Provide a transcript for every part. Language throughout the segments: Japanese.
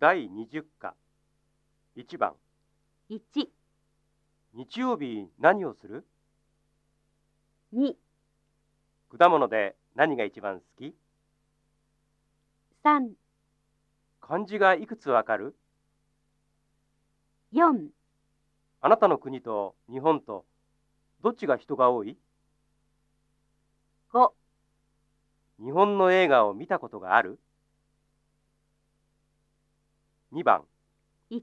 第20課。1番。1、日曜日何をする？2、果物で何が一番好き？3、漢字がいくつわかる？4、あなたの国と日本とどっちが人が多い？5、日本の映画を見たことがある？2番。1。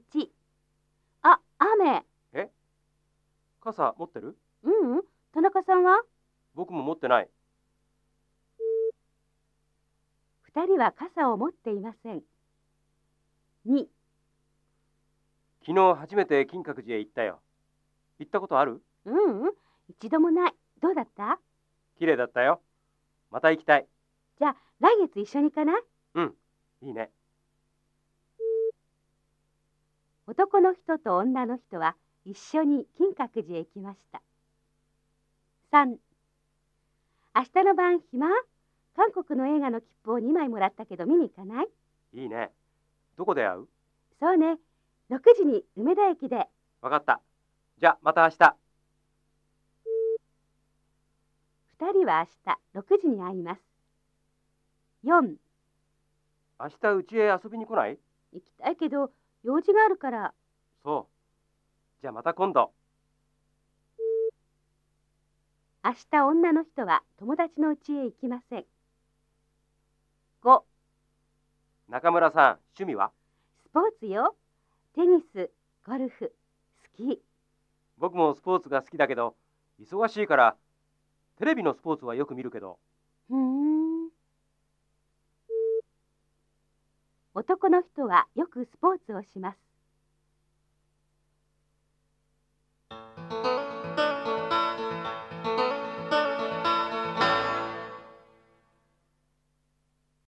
あ、雨。傘持ってる？ううん、田中さんは？僕も持ってない。2人は傘を持っていません。2、昨日初めて金閣寺へ行ったよ。行ったことある？ううん、一度もない。どうだった？綺麗だったよ。また行きたい。じゃあ来月一緒に行かない？うん。いいね男の人と女の人は一緒に金閣寺へ行きました。3明日の晩暇？韓国の映画の切符を2枚もらったけど見に行かない？いいねどこで会う？そうね。6時に梅田駅で。わかったじゃあまた明日2人は明日6時に会います。4明日うちへ遊びに来ない？行きたいけど用事があるからそうじゃあまた今度明日女の人は友達の家へ行きません。5中村さん趣味は？スポーツよ。テニス、ゴルフ、スキー。僕もスポーツが好きだけど忙しいからテレビのスポーツはよく見るけどふーん。男の人はよくスポーツをします。